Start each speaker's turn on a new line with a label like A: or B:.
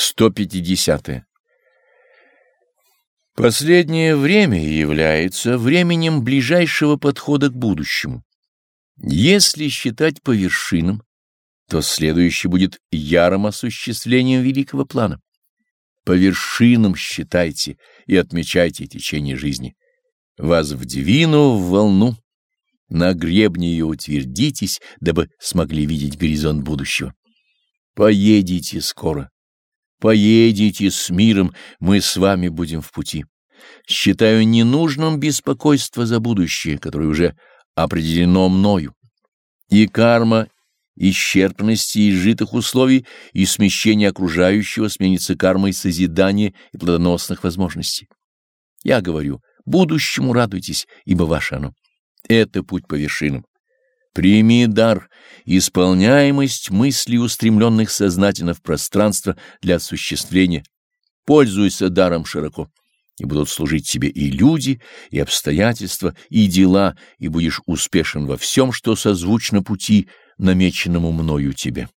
A: 150. -е. Последнее время является временем ближайшего подхода к будущему. Если считать по вершинам, то следующее будет ярым осуществлением великого плана. По вершинам считайте и отмечайте течение жизни. Вас вдвину в волну, на гребне ее утвердитесь, дабы смогли видеть горизонт будущего. Поедете скоро. Поедете с миром, мы с вами будем в пути. Считаю ненужным беспокойство за будущее, которое уже определено мною. И карма исчерпанности изжитых условий и смещения окружающего сменится кармой созидания и плодоносных возможностей. Я говорю, будущему радуйтесь, ибо ваше оно. Это путь по вершинам. Прими дар, исполняемость мыслей, устремленных сознательно в пространство для осуществления. Пользуйся даром широко, и будут служить тебе и люди, и обстоятельства, и дела, и будешь успешен во всем, что созвучно пути, намеченному мною тебе.